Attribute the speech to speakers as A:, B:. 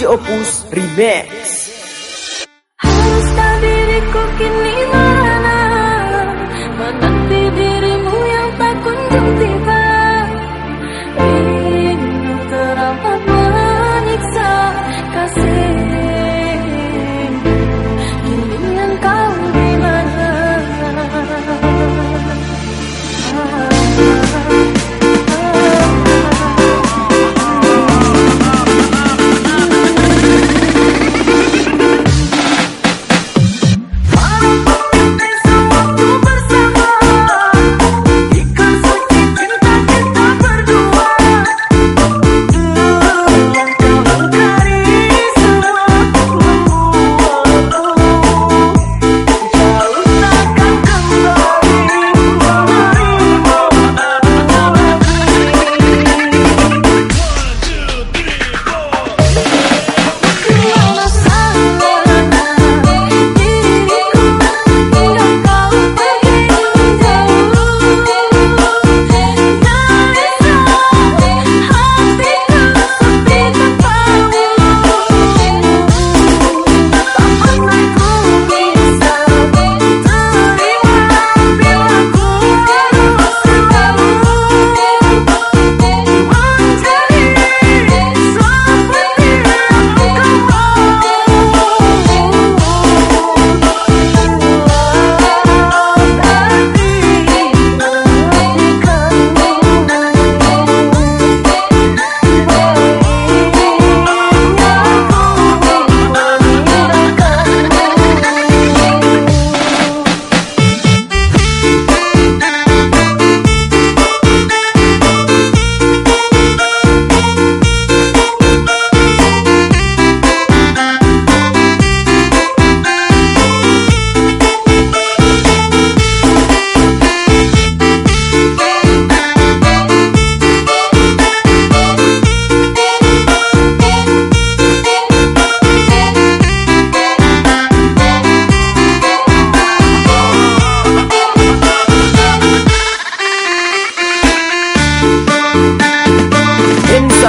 A: DJ Opus Remix.
B: Harus diriku kini